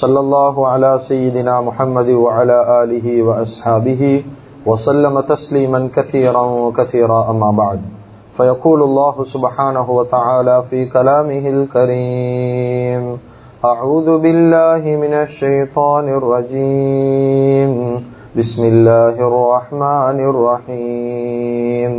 صلى الله على سيدنا محمد وعلى آله وأصحابه وسلم تسليما كثيرا كثيرا أما بعد۔ فيقول الله سبحانه وتعالى في كلامه الكريم أعوذ بالله من الشيطان الرجيم بسم الله الرحمن الرحيم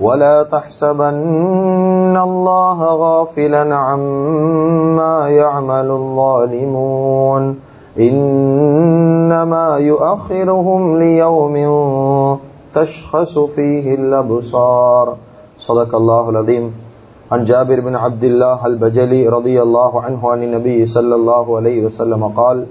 ولا تحسبن الله غافلا عما يعمل الظالمون إنما يؤخرهم ليوم تشخص فيه الأبصار. صدق الله العظيم عن جابر بن عبد الله البجلي رضي الله عنه عن النبي صلى الله عليه وسلم قال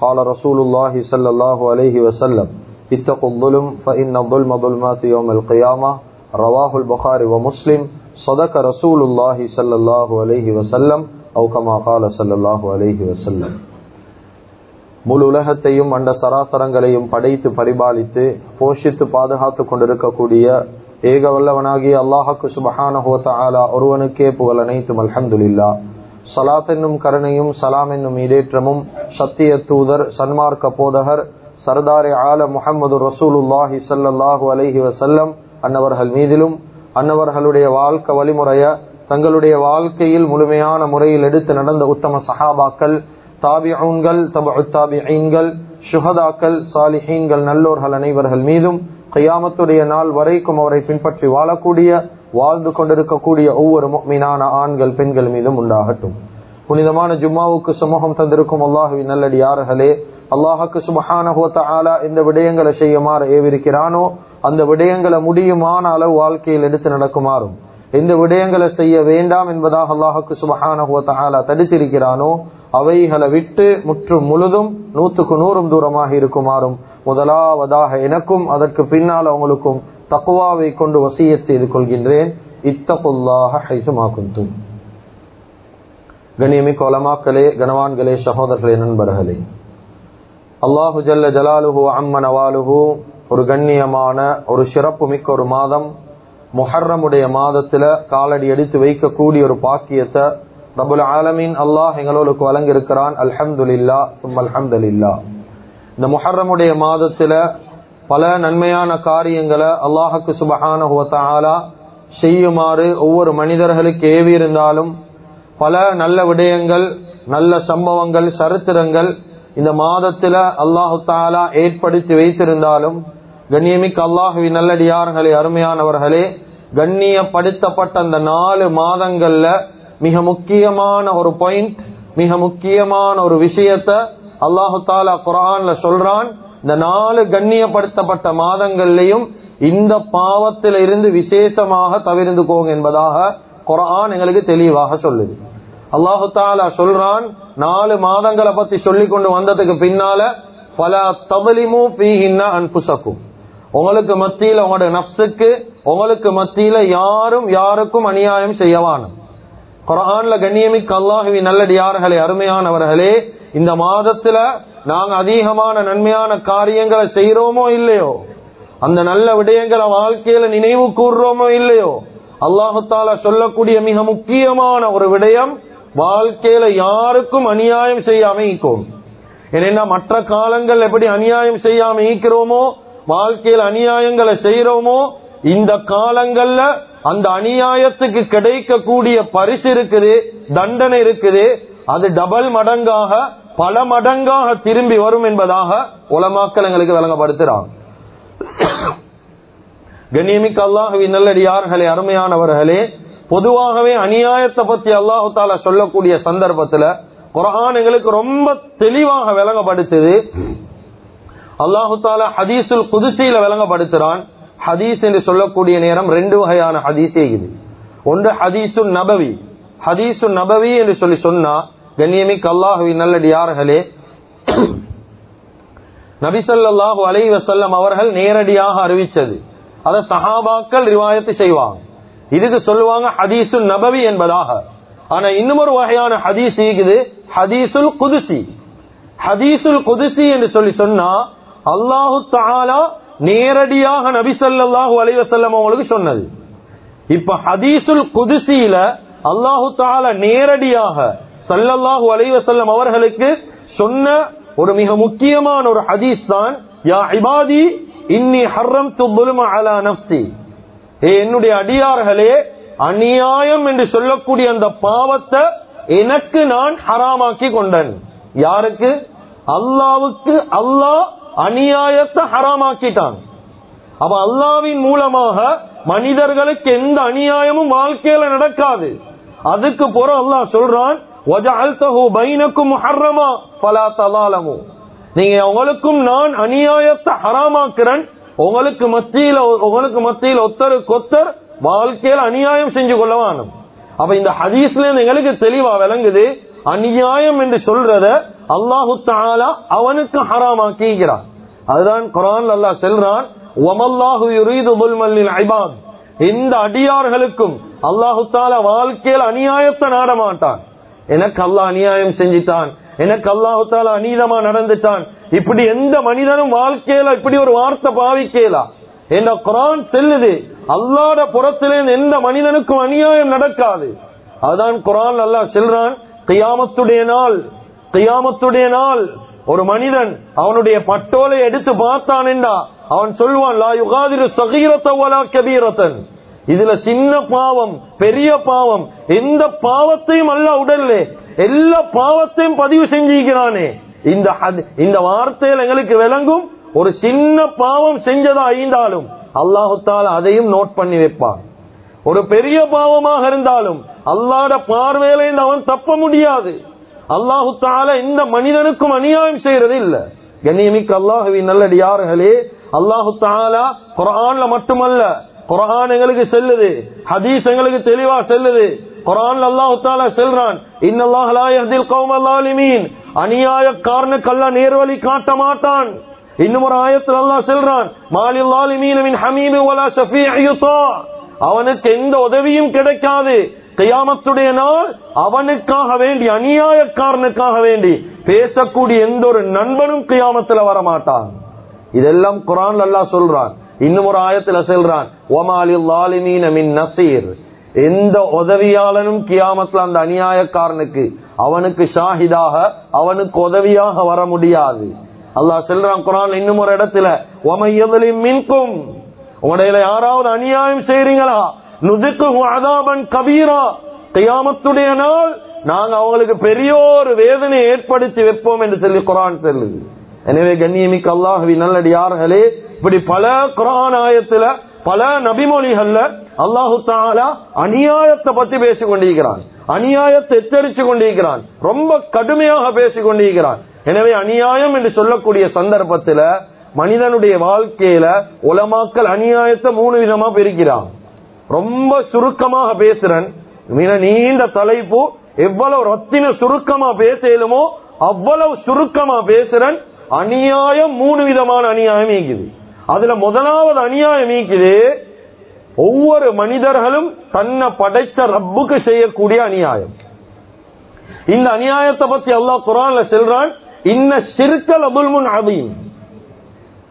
قال رسول الله صلى الله عليه وسلم اتقوا الظلم فإن الظلم ظلمات يوم القيامة رواه البخاري ومسلم صدق رسول الله صلى الله عليه وسلم أو كما قال صلى الله عليه وسلم முழு உலகத்தையும் அண்ட சராசரங்களையும் படைத்து பரிபாலித்து போஷித்து பாதுகாத்து கொண்டிருக்கக்கூடிய ஏக வல்லவனாகிய அல்லாஹாக்கு சுபஹானஹோத்தாலா ஒருவனுக்கே புகழ் அனைத்தும் அல்ஹம்துலில்லா சலாத் என்னும் கருணையும் சலாம் என்னும் இடேற்றமும் சத்திய தூதர் சன்மார்க்க போதகர் சர்தாரே ஆல முகமது ரசூலுல்லாஹி சல்லாஹூ அலஹி வசல்லம் அன்னவர்கள் மீதிலும் அன்னவர்களுடைய வாழ்க்கை வழிமுறைய தங்களுடைய வாழ்க்கையில் முழுமையான முறையில் எடுத்து நடந்த உத்தம சஹாபாக்கள் தாபிஊன்கள் தபுத்தாபிகள் சுஹதாக்கள் சாலிஹீன்கள் நல்லோர்கள் அனைவர்கள் மீதும் கையாமத்துடைய நாள் வரைக்கும் அவரை பின்பற்றி வாழக்கூடிய வாழ்ந்து கொண்டிருக்கக்கூடிய ஒவ்வொரு மீனான ஆண்கள் பெண்கள் மீதும் உண்டாகட்டும். புனிதமான ஜும்மாவுக்கு சமூகம் தந்திருக்கும் அல்லாஹுவி நல்லடி யார்களே அல்லாஹுக்கு ஆலா இந்த விடயங்களை செய்யுமாறு ஏவிருக்கிறானோ அந்த விடயங்களை முடியுமான அளவு வாழ்க்கையில் எடுத்து நடக்குமாறும் எந்த விடயங்களை செய்ய வேண்டாம் என்பதாக அல்லாஹுக்கு சுபஹானஹோத்தாலா தடுத்திருக்கிறானோ அவைகளை விட்டு முற்றும் முழுதும் நூத்துக்கு நூறும் தூரமாக இருக்குமாறும் முதலாவதாக எனக்கும் அதற்கு பின்னால் அவங்களுக்கும் தக்குவாவை கொண்டு வசிய செய்து கொள்கின்றேன். இத்தகுல்லாக ஹைசுமாக்குந்தும் கணியமிக்க ஒலமாக்களே கனவான்களே சகோதரர்களே நண்பர்களே. அல்லாஹு ஜல்ல ஜலாலுஹு அம்மன் அவாலுஹூ ஒரு கண்ணியமான ஒரு சிறப்பு மிக்க ஒரு மாதம். முஹர்ரமுடைய மாதத்துல காலடி அடித்து வைக்கக்கூடிய ஒரு பாக்கியத்தை ரபுல் ஆலமீன் அல்லாஹ் எங்களுக்கு வழங்கியிருக்கிறான். அல்ஹம்துல்லா சும் இந்த முஹர்ரமுடைய மாதத்துல பல நன்மையான காரியங்களை அல்லாஹுக்கு சுபஹான செய்யுமாறு ஒவ்வொரு மனிதர்களுக்கு ஏவி இருந்தாலும் பல நல்ல விடயங்கள் நல்ல சம்பவங்கள் சரித்திரங்கள் இந்த மாதத்துல அல்லாஹு தாலா ஏற்படுத்தி வைத்திருந்தாலும் கண்ணியமிக்க அல்லாஹுவி நல்லடியார்களே அருமையானவர்களே கண்ணியப்படுத்தப்பட்ட அந்த நாலு மாதங்கள்ல மிக முக்கியமான ஒரு பாயிண்ட் மிக முக்கியமான ஒரு விஷயத்த அல்லாஹு தாலா குரான்ல சொல்றான். இந்த நாலு கண்ணியப்படுத்தப்பட்ட மாதங்கள்லயும் இந்த பாவத்தில இருந்து விசேஷமாக தவிர்ந்துக்கோங்க என்பதாக குரான் எங்களுக்கு தெளிவாக சொல்லுது. அல்லாஹு தாலா சொல்றான் நாலு மாதங்களை பத்தி சொல்லி கொண்டு வந்ததுக்கு பின்னால பல தபலிமும் பீஹின்னா அன்புசக்கும். உங்களுக்கு மத்தியில உங்களோட நப்சுக்கு உங்களுக்கு மத்தியில யாரும் யாருக்கும் அநியாயம் செய்யவானும் குரான்ல கண்ணியமிக்க அல்லாஹுவி நல்லடியார்களே அருமையானவர்களே இந்த மாதத்துல நாங்க அதிகமான நன்மையான காரியங்களை செய்யறோமோ இல்லையோ? அந்த நல்ல விடயங்களை வாழ்க்கையில நினைவு கூறுறோமோ இல்லையோ? அல்லாஹால சொல்லக்கூடிய மிக முக்கியமான ஒரு விடயம் வாழ்க்கையில யாருக்கும் அநியாயம் செய்யாம ஈக்கும் ஏன்னா மற்ற காலங்கள் எப்படி அநியாயம் செய்யாம ஈக்கிறோமோ வாழ்க்கையில் அநியாயங்களை செய்யறோமோ இந்த காலங்கள்ல அந்த அநியாயத்துக்கு கிடைக்கக்கூடிய பரிசு இருக்குது தண்டனை இருக்குது அது டபுள் மடங்காக பல மடங்காக திரும்பி வரும் என்பதாக உலமாக்கல் எங்களுக்கு விளங்கப்படுத்துறாங்க. கண்ணியமிக்க அல்லாஹவி நல்லடியார்களே அருமையானவர்களே பொதுவாகவே அநியாயத்தை பத்தி அல்லாஹு தால சொல்லக்கூடிய சந்தர்ப்பத்துல குரான் எங்களுக்கு ரொம்ப தெளிவாக விளங்கப்படுத்துது. அல்லாஹு தாலா ஹதீசுல் குதிசையில விளங்கப்படுத்துறான். ஹதீஸ் என்று சொல்லக்கூடிய நேரம் ரெண்டு வகையான ஹதீஸ் இது. ஒன்று ஹதீசு நபவி. ஹதீசு நபவி என்று சொல்லி சொன்னா கண்ணியமிக்க அல்லாஹுவின் நல்லடியார்களே நபிசல்லாஹு அலை வசல்லம் அவர்கள் நேரடியாக அறிவிச்சது அத சஹாபாக்கள் ரிவாயத்து செய்வாங்க. இதுக்கு சொல்லுவாங்க ஹதீசு நபவி என்பதாக. ஆனா இன்னும் வகையான ஹதீஸ் இருக்குது ஹதீசுல் குதிசி. ஹதீசுல் குதிசி என்று சொல்லி சொன்னா அல்லாஹு தாலா நேரடியாக நபி அலைவசல்லம் அவங்களுக்கு சொன்னது. இப்ப ஹதீசுல் குதுசியில அல்லாஹு தாலா நேரடியாக சல்லல்லாஹு அலைவசல்லம் அவர்களுக்கு சொன்ன ஒரு மிக முக்கியமான ஒரு ஹதீஸ் தான் யா இபாதி இன்னி ஹர்ரம் துல்ம அலா நஃப்ஸி. ஏ என்னுடைய அடியார்களே அநியாயம் என்று சொல்லக்கூடிய அந்த பாவத்தை எனக்கு நான் ஹராமாக்கி கொண்டேன். யாருக்கு? அல்லாவுக்கு. அல்லாஹ் அநியாயத்தை ஹராமாக்கிட்டான் அப்ப அல்லாவின் மூலமாக மனிதர்களுக்கு எந்த அநியாயமும் வாழ்க்கையில நடக்காது. அதுக்கு போற அல்லாஹ் சொல்றான் நீங்க உங்களுக்கும் நான் அநியாயத்தை ஹராமாக்குறேன் உங்களுக்கு மத்தியில் உங்களுக்கு மத்தியில் ஒத்தருக்கு ஒத்தர் வாழ்க்கையில் அநியாயம் செஞ்சு கொள்ளவானும். அப்ப இந்த ஹதீஸ்ல எங்களுக்கு தெளிவா விளங்குது அநியாயம் என்று சொல்றத அல்லாஹு தாலா அவனுக்கு ஹராமாக்கிறான் அதுதான் குரான் அல்லாஹ் செல்றான் இந்த அடியார்களுக்கும் அல்லாஹு தாலா வாழ்க்கையில் அநியாயத்தை நாட மாட்டான். எனக்கு அல்லாஹ் அநியாயம் செஞ்சிட்டான். எனக்கு அல்லாஹு தாலா அநீதமா நடந்துட்டான். இப்படி எந்த மனிதனும் வாழ்க்கையில இப்படி ஒரு வார்த்தை பாவிக்கலா. என்ன குரான் செல்லுது அல்லாட புறத்திலே எந்த மனிதனுக்கும் அநியாயம் நடக்காது. அதுதான் குரான் அல்லாஹ் செல்றான் கியாமத்துடைய நாள் கியாமத்துடைய நாள் ஒரு மனிதன் அவனுடைய பட்டோலை எடுத்து பார்த்தான் என்றா அவன் சொல்வான் லா யுகாதிரு சகீரத்தவலா கபீரத்தன். இதுல சின்ன பாவம் பெரிய பாவம் எந்த பாவத்தையும் அல்ல உடல்ல எல்லா பாவத்தையும் பதிவு செஞ்சிருக்கிறானே. இந்த ஹத்- இந்த வார்த்தையில் எங்களுக்கு விளங்கும் ஒரு சின்ன பாவம் செஞ்சதா ஐந்தாலும் அல்லாஹுத்தால அதையும் நோட் பண்ணி வைப்பான். ஒரு பெரிய பாவமாக இருந்தாலும் அல்லாட பார்வையில இருந்து அவன் தப்ப முடியாது. அல்லாஹு தால இந்த மனிதனுக்கும் அநியாயம் செய்யறது இல்ல. கண்ணியமிக்க அல்லாஹுவின் நல்லடியார்களே அல்லாஹு தாலா குரான்ல மட்டுமல்ல குரான் எங்களுக்கு செல்லுது ஹதீஸ் எங்களுக்கு தெளிவா செல்லுது. குரான் அல்லாஹு தாலா செல்றான் இன்னல்லாஹ் லா யஹ்தில் அநியாயக்காரனுக்கு அல்லாஹ் நேர்வழி காட்ட மாட்டான். இன்னும் ஒரு ஆயத்தில் அல்லாஹ் செல்றான் மாலில் லாலிமீன் மின் அவனுக்கு எந்த உதவியும் கிடைக்காது. கையாமத்துடைய நாள் அவனுக்காக வேண்டி அநியாயக்காரனுக்காக வேண்டி பேசக்கூடிய எந்த ஒரு நண்பனும் கியாமத்துல வரமாட்டான். இதெல்லாம் குரான் அல்லாஹ் சொல்றான். இன்னும் ஒரு ஆயத்துல செல்றான். ஒமாலில் லாலிமீன மின் நசீர். எந்த உதவியாளனும் கியாமத்துல அந்த அநியாயக்காரனுக்கு அவனுக்கு ஷாஹிதாக அவனுக்கு உதவியாக வர முடியாது. அல்லாஹ் செல்றான் குரான் இன்னும் ஒரு இடத்துல ஒமையதலின் மின்கும். உடையில யாராவது அநியாயம் செய்றீங்களா? நுதுக்கு கபீரா. கியாமத்துடைய நாள் நாங்க அவங்களுக்கு பெரிய ஒரு வேதனை ஏற்படுத்தி வைப்போம் என்று சொல்லி குரான் சொல்லுது. எனவே கண்ணியமிக்கு அல்லாஹவி நல்லடியார்களே இப்படி பல குரான் ஆயத்துல பல நபிமொழிகள்ல அல்லாஹு தாலா அநியாயத்தை பத்தி பேசிக் கொண்டிருக்கிறான். அநியாயத்தை எச்சரித்து கொண்டிருக்கிறான். ரொம்ப கடுமையாக பேசிக் கொண்டிருக்கிறான். எனவே அநியாயம் என்று சொல்லக்கூடிய சந்தர்ப்பத்துல மனிதனுடைய வாழ்க்கையில உலமாக்கல் அநியாயத்தை மூணு விதமா பிரிக்கிறான் ரொம்ப சுருக்கமாக பேசுறேன். மிக நீண்ட தலைப்பு. எவ்வளவு ரத்தின சுருக்கமா பேசலுமோ அவ்வளவு சுருக்கமா பேசுறேன். அநியாயம் மூணு விதமான அநியாயம் நீக்குது. அதுல முதலாவது அநியாயம் நீக்குது ஒவ்வொரு மனிதர்களும் தன்னை படைச்ச ரப்புக்கு செய்யக்கூடிய அநியாயம். இந்த அநியாயத்தை பத்தி அல்லாஹ் குரான்ல செல்றான் இன்ன சிறுக்கல் அபுல்முன் அதீம்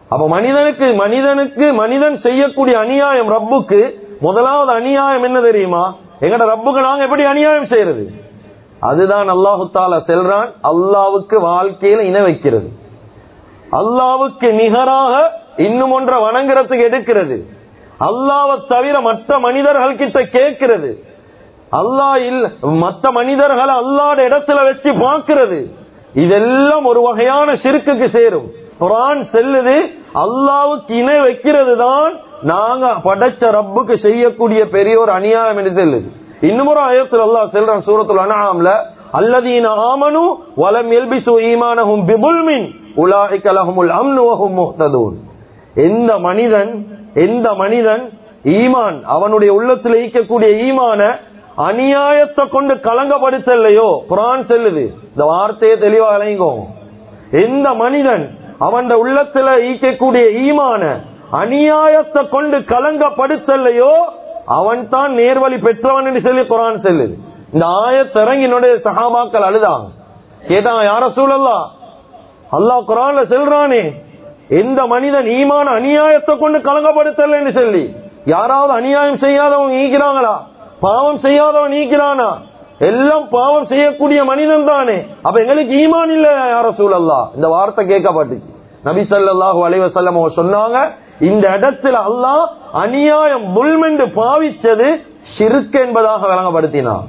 அப்ப மனிதனுக்கு மனிதனுக்கு மனிதன் செய்யக்கூடிய அநியாயம் ரப்புக்கு முதலாவது அநியாயம் என்ன தெரியுமா? எங்கட ரப்புக்கு நாங்க எப்படி அநியாயம் செய்யறது? அதுதான் அல்லாஹு தாலா செல்றான் அல்லாவுக்கு வாழ்க்கையில இணை வைக்கிறது. அல்லாவுக்கு நிகராக இன்னும் ஒன்றை வணங்குறதுக்கு எடுக்கிறது. அல்லாவை தவிர மற்ற மனிதர்கள் கிட்ட கேட்கிறது. அல்லாஹ் இல்ல மற்ற மனிதர்களை அல்லாட இடத்துல வச்சு பார்க்கிறது. இதெல்லாம் ஒரு வகையான சிறுக்குக்கு சேரும். குரான் செல்லுது அல்லாவுக்கு இணை வைக்கிறது தான் நாங்க படைச்ச ரப்புக்கு செய்யக்கூடிய பெரிய ஒரு அநியாயம் என்று செல்லுது இன்னும் ஒரு ஆயத்தில் அல்லாஹ் செல்றான் சூரத்துல அனாம்ல அல்லதீன ஆமனு வலம் எல்பிசு ஈமானஹும் பிபுல்மின் உலாஹிக லஹுமுல் அம்னு முஹ்ததூன். எந்த மனிதன் எந்த மனிதன் ஈமான் அவனுடைய உள்ளத்தில் ஈக்கக்கூடிய ஈமான அநியாயத்தை கொண்டு கலங்கப்படுத்தலையோ குரான் செல்லுது. இந்த வார்த்தையை தெளிவா விளங்கிக்கோங்க எந்த மனிதன் அவன் உள்ளத்துல ஈக்கக்கூடிய ஈமான அநியாயத்தை கொண்டு கலங்கப்படுத்தலையோ அவன் தான் நேர்வழி பெற்றவன் என்று சொல்லி குரான் செல்லுது. இந்த ஆயத்திறங்கினுடைய சகாபாக்கள் அழுதாங்க. ஏதா யார சூழல்லா அல்லாஹ் குரான்ல செல்றானே எந்த மனிதன் ஈமான அநியாயத்தை கொண்டு கலங்கப்படுத்தல என்று சொல்லி யாராவது அநியாயம் செய்யாதவன் நீக்கிறாங்களா? பாவம் செய்யாதவன் நீக்கிறானா? எல்லாம் பாவம் செய்யக்கூடிய மனிதன் தானே. அப்ப எங்களுக்கு ஈமான் இல்ல யார சூழல்லா இந்த வார்த்தை கேட்கப்பட்டுச்சு. நபி ஸல்லல்லாஹு அலைஹி அவங்க சொன்னாங்க இந்த இடத்துல அல்லாஹ் அநியாயம் முள்மெண்டு பாவிச்சது சிறுக்கு என்பதாக விளங்கப்படுத்தினார்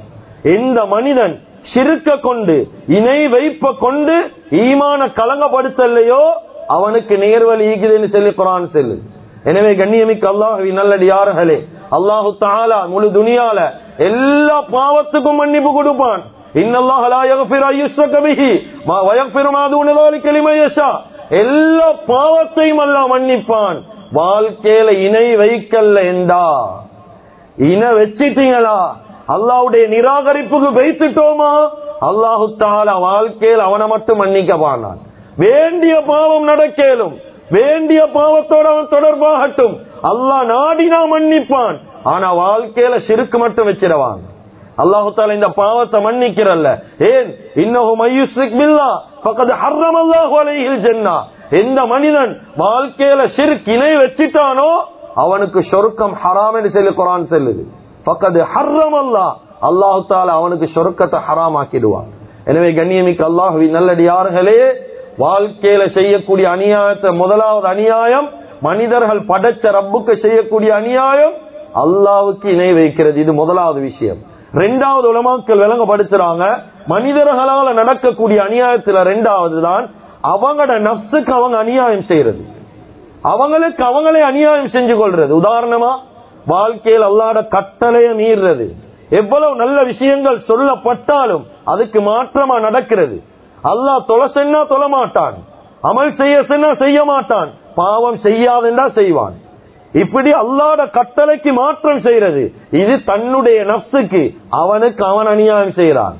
எந்த மனிதன் சிறுக்க கொண்டு இணை வைப்ப கொண்டு ஈமான கலங்கப்படுத்தலையோ அவனுக்கு நேர்வழி ஈக்குதுன்னு சொல்லி குரான் செல்லு. எனவே கண்ணியமிக்க அல்லாஹவி நல்லடியார்களே அல்லாஹு தாலா முழு துணியால எல்லா பாவத்துக்கும் மன்னிப்பு கொடுப்பான். எல்லா பாவத்தையும் அல்ல மன்னிப்பான். வாழ்க்கையில இணை வைக்கல்ல என்றா? இன வச்சிட்டீங்களா? அல்லாவுடைய நிராகரிப்புக்கு வைத்துட்டோமா? அல்லாஹு தாலா வாழ்க்கையில் அவனை மட்டும் மன்னிக்க பானான் வேண்டிய பாவம் நடக்கலும் வேண்டிய பாவத்தோட அவன் தொடர்பாகட்டும் அல்லாஹ் நாடினா மன்னிப்பான். ஆனா வாழ்க்கையில சிறுக்கு மட்டும் வச்சிடவான் அல்லாஹு தாலா இந்த பாவத்தை மன்னிக்கிறல்ல. ஏன்? இன்னும் மையுஸ்ரிக் மில்லா பக்கத்து ஹர்ரம் அல்லாஹு அலைஹில் ஜன்னா எந்த மனிதன் வாழ்க்கையில சிறுக்கு இணை வச்சிட்டானோ அவனுக்கு சொருக்கம் ஹராம் என்று சொல்லி குரான் செல்லுது. பக்கத்து ஹர்ரம் அல்லா அல்லாஹு தால அவனுக்கு சொருக்கத்தை ஹராம் ஆக்கிடுவான் எனவே கண்ணியமிக்கு அல்லாஹுவி நல்லடியார்களே வாழ்க்கையில செய்யக்கூடிய அநியாயத்தை முதலாவது அநியாயம் மனிதர்கள் படைச்ச ரப்புக்கு செய்யக்கூடிய அநியாயம் அல்லாவுக்கு இணை வைக்கிறது. இது முதலாவது விஷயம். ரெண்டாவது உலமாக்கள் விளங்கப்படுத்துறாங்க மனிதர்களால நடக்கக்கூடிய அநியாயத்துல ரெண்டாவது தான் அவங்களோட நப்சுக்கு அவங்க அநியாயம் செய்யறது. அவங்களுக்கு அவங்களே அநியாயம் செஞ்சு கொள்றது. உதாரணமா வாழ்க்கையில் அல்லாட கட்டளைய மீறுறது. எவ்வளவு நல்ல விஷயங்கள் சொல்லப்பட்டாலும் அதுக்கு மாற்றமா நடக்கிறது. அல்லாஹ் தொலை சென்னா தொல மாட்டான். அமல் செய்ய சென்னா செய்ய மாட்டான். பாவம் செய்யாதென்றா செய்வான். இப்படி அல்லாட கட்டளைக்கு மாற்றம் செய்யறது. இது தன்னுடைய நப்சுக்கு அவனுக்கு அவன் அநியாயம் செய்யறான்.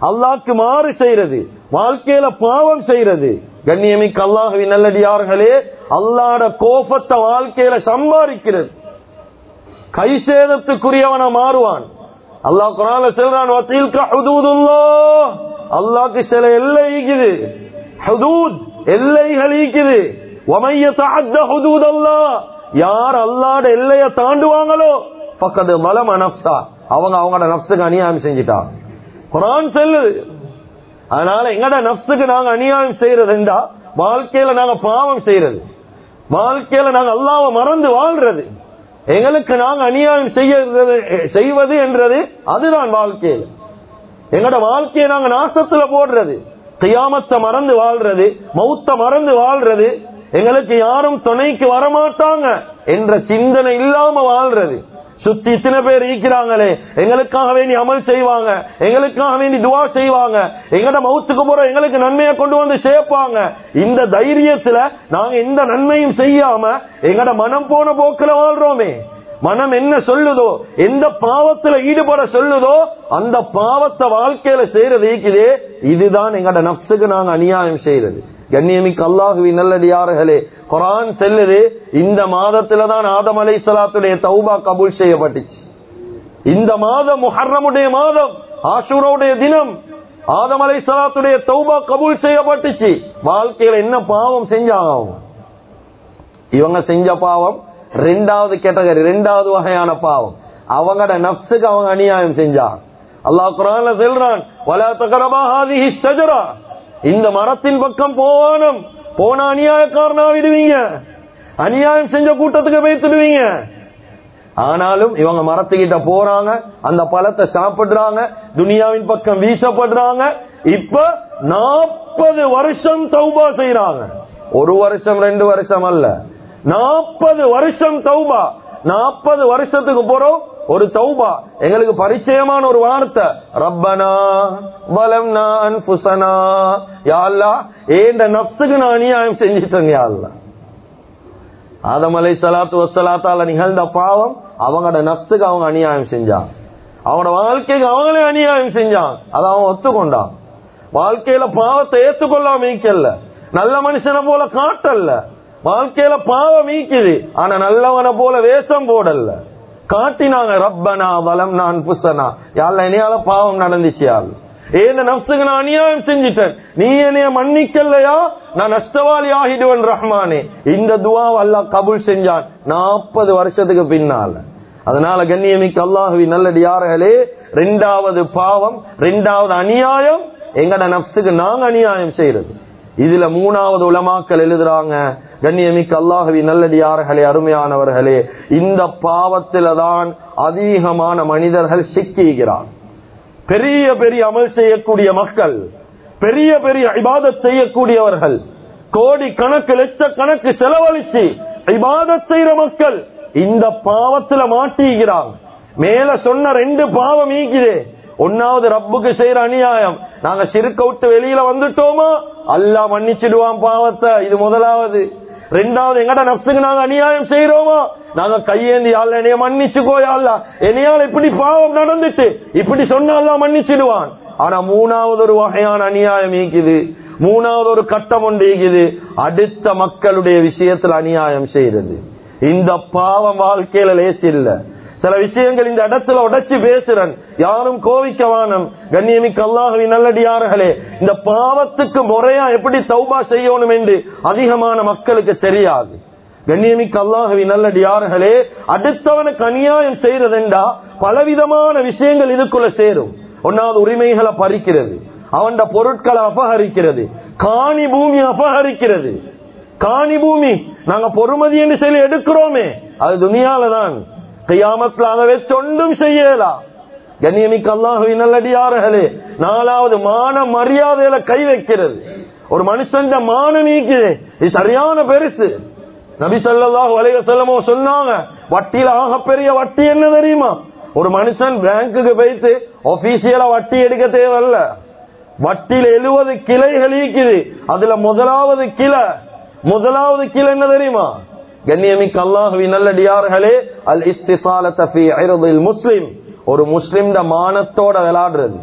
அல்லாக்கு மாறு செய்யறது. வாழ்க்கையில பாவம் செய்யறது. கண்ணியமிக்க அல்லாஹவி நல்லடியார்களே அல்லாட கோபத்தை வாழ்க்கையில சம்பாதிக்கிறது. கை சேதத்துக்குரியவன மாறுவான். அல்லாஹ் குரான்ல செல்றான் அல்லாக்கு சில எல்லை இருக்குது. எல்லைகள் ஈக்குது வமைய யார் அல்லாட எல்லைய தாண்டுவாங்களோ பக்கத்து மலம நஃப்ஸா. அவங்க அவங்களோட நப்சுக்கு அநியாயம் செஞ்சிட்டா. குரான் செல்லுது அதனால எங்கட நஃப்ஸுக்கு நாங்க அநியாயம் செய்யறது? என்றா வாழ்க்கையில நாங்க பாவம் செய்யறது. வாழ்க்கையில நாங்க அல்லாவ மறந்து வாழ்றது. எங்களுக்கு நாங்க அநியாயம் செய்யறது செய்வது என்றது அதுதான் வாழ்க்கையில். எங்கட வாழ்க்கையை நாங்க நாசத்துல போடுறது. கையாமத்தை மறந்து வாழ்றது மௌத்த மறந்து வாழ்றது எங்களுக்கு யாரும் துணைக்கு வரமாட்டாங்க என்ற சிந்தனை இல்லாம வாழ்றது. சுத்தி இத்தனை பேர் ஈக்கிறாங்களே எங்களுக்காக வேண்டி அமல் செய்வாங்க. எங்களுக்காக வேண்டி துவா செய்வாங்க. எங்கட மவுத்துக்கு போற எங்களுக்கு நன்மையை கொண்டு வந்து சேர்ப்பாங்க. இந்த தைரியத்துல நாங்க எந்த நன்மையும் செய்யாம எங்கட மனம் போன போக்குல வாழ்றோமே. மனம் என்ன சொல்லுதோ எந்த பாவத்துல ஈடுபட சொல்லுதோ அந்த பாவத்தை வாழ்க்கையில செய்யறது இதுதான் எங்கட நப்சுக்கு நாங்க அநியாயம் செய்யறது. கண்ணியமிக்கு அல்லாஹுவி நல்லடியார்களே குரான் செல்லுது இந்த மாதத்துல தான் ஆதம் அலை சலாத்துடைய தௌபா கபூல் செய்யப்பட்டுச்சு. இந்த மாதம் முஹர்ரமுடைய மாதம் ஆசூரோடைய தினம் ஆதம் அலை சலாத்துடைய தௌபா கபூல் செய்யப்பட்டுச்சு. வாழ்க்கையில என்ன பாவம் செஞ்சாங்க இவங்க செஞ்ச பாவம் ரெண்டாவது கேட்டகரி ரெண்டாவது வகையான பாவம். அவங்களோட நப்சுக்கு அவங்க அநியாயம் செஞ்சாங்க. அல்லாஹ் குரான்ல சொல்றான் இந்த மரத்தின் பக்கம் போனோம் போன அநியாயக்காரனா விடுவீங்க. அநியாயம் செஞ்ச கூட்டத்துக்கு வைத்துடுவீங்க ஆனாலும் இவங்க மரத்துக்கிட்ட போறாங்க. அந்த பழத்தை சாப்பிடுறாங்க. துனியாவின் பக்கம் வீசப்படுறாங்க. இப்ப நாற்பது வருஷம் தௌபா செய்யறாங்க ஒரு வருஷம் ரெண்டு வருஷம் அல்ல. நாற்பது வருஷம் தௌபா. நாற்பது வருஷத்துக்கு போறோம். ஒரு தௌபா எங்களுக்கு பரிச்சயமான ஒரு வார்த்தை. ரப்பனா பலம் நான் புசனா யாழ்லா ஏண்ட நப்சுக்கு நான் அநியாயம் செஞ்சிட்டேன் யாழ்லா ஆதமலை சலாத்து வசலாத்தால நிகழ்ந்த பாவம் அவங்களோட நப்சுக்கு அவங்க அநியாயம் செஞ்சான் அவனோட வாழ்க்கைக்கு அவங்களே அநியாயம் செஞ்சான் அதை அவன் ஒத்துக்கொண்டான். வாழ்க்கையில பாவத்தை ஏத்துக்கொள்ளாம மீக்கல்ல நல்ல மனுஷனை போல காட்டல்ல வாழ்க்கையில பாவம் மீக்குது ஆனா நல்லவனை போல வேஷம் போடல்ல காட்டினாங்க ரப்பனா வலம் நான் புசனா யாழ்ல என்னையால பாவம் நடந்துச்சு யாழ். ஏந்த நப்சுக்கு நான் அநியாயம் செஞ்சிட்டேன். நீ என்னைய மன்னிக்கலையா? நான் நஷ்டவாளி ஆகிடுவன் ரஹ்மானே. இந்த துவா அல்லாஹ் கபுல் செஞ்சான் நாற்பது வருஷத்துக்கு பின்னால. அதனால கண்ணியமிக்க அல்லாஹுவி நல்லடியார்களே ரெண்டாவது பாவம் ரெண்டாவது அநியாயம். எங்கட நப்சுக்கு நாங்க அநியாயம் செய்யறது. இதுல மூணாவது உலமாக்கள் எழுதுறாங்க கண்ணியமிக்க அல்லாஹவி நல்லடியார்களே அருமையானவர்களே இந்த பாவத்தில தான் அதிகமான மனிதர்கள் சிக்கிக்கிறார். பெரிய பெரிய அமல் செய்யக்கூடிய மக்கள் பெரிய பெரிய இபாதத் செய்யக்கூடியவர்கள் கோடி கணக்கு லட்ச கணக்கு செலவழிச்சு இபாதத் செய்யற மக்கள் இந்த பாவத்துல மாட்டிக்கிறாங்க மேல சொன்ன ரெண்டு பாவம் ஈக்குதே. ஒன்னாவது ரப்புக்கு செய்யற அநியாயம். நாங்க சிறுக்க விட்டு வெளியில வந்துட்டோமா? அல்லா மன்னிச்சிடுவான் பாவத்தை. இது முதலாவது. ரெண்டாவது எங்கட நப்சுக்கு நாங்க அநியாயம் செய்யறோமோ நாங்க கையேந்தி ஆள் என்னைய மன்னிச்சுக்கோ அல்ல. இப்படி பாவம் நடந்துட்டு இப்படி சொன்னால்தான் மன்னிச்சிடுவான். ஆனா மூணாவது ஒரு வகையான அநியாயம் ஈக்குது மூணாவது ஒரு கட்டம் ஒன்று ஈக்குது அடுத்த மக்களுடைய விஷயத்துல அநியாயம் செய்யறது இந்த பாவம் வாழ்க்கையில லேசி சில விஷயங்கள் இந்த இடத்துல உடைச்சு பேசுறன். யாரும் கோவிக்கவானம் கண்ணியமிக்க அல்லாஹவி நல்லடியார்களே இந்த பாவத்துக்கு முறையா எப்படி சௌபா செய்யணும் என்று அதிகமான மக்களுக்கு தெரியாது. கண்ணியமிக்க அல்லாஹவி நல்லடியார்களே அடுத்தவனுக்கு அநியாயம் செய்யறதெண்டா பலவிதமான விஷயங்கள் இதுக்குள்ள சேரும். ஒன்னாவது உரிமைகளை பறிக்கிறது. அவன் பொருட்களை அபகரிக்கிறது. காணி பூமி அபகரிக்கிறது. காணி பூமி நாங்க பொறுமதி என்று சொல்லி எடுக்கிறோமே அது துணியால தான் கையாமத்தில் அதை வச்சு ஒன்றும் செய்யலாம் கண்ணியமிக்க அல்லாஹுவி நல்லடியார்களே நாலாவது மான மரியாதையில கை வைக்கிறது ஒரு மனுஷன் மானம் நீக்குது இது சரியான பெருசு நபி சொல்லாஹு வலைய செல்லமோ சொன்னாங்க வட்டியில ஆக பெரிய வட்டி என்ன தெரியுமா ஒரு மனுஷன் பேங்குக்கு போயிட்டு ஒபிசியலா வட்டி எடுக்க தேவையில்ல வட்டியில எழுபது கிளைகள் ஈக்குது அதுல முதலாவது கிளை முதலாவது கிளை என்ன தெரியுமா கண்ணியமிக்க அல்லாஹுவி நல்லடியார்களே அல் இஸ்திசாலத்தில் முஸ்லிம். ஒரு முஸ்லிம் மானத்தோட விளையாடுறது